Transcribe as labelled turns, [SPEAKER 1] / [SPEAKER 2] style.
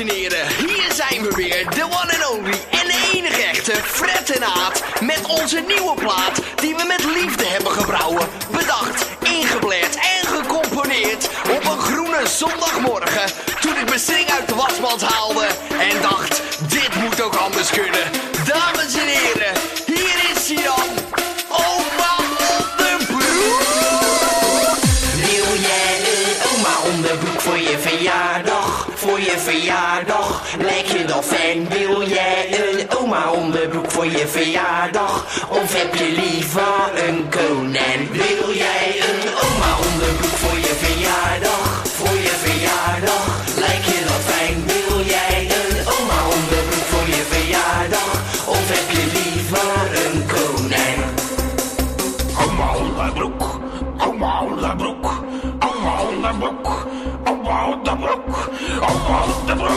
[SPEAKER 1] en heren, hier zijn we weer, de one and only en enige echte Fred en Aad. Met onze nieuwe plaat, die we met liefde hebben gebrouwen. Bedacht, ingeblerd en gecomponeerd op een groene zondagmorgen. Toen ik mijn string uit de wasmand haalde en
[SPEAKER 2] verjaardag lijkt je dan fijn? Wil jij een oma onderbroek voor je verjaardag? Of heb je liever een konijn? Wil jij een oma onderbroek voor je verjaardag? Voor je verjaardag lijkt je dat fijn? Wil jij een oma onderbroek voor je verjaardag? Of heb je liever een konijn?
[SPEAKER 3] Oma onderbroek, oma onderbroek, oma onderbroek, oma onderbroek, oma onderbroek, oma onderbroek.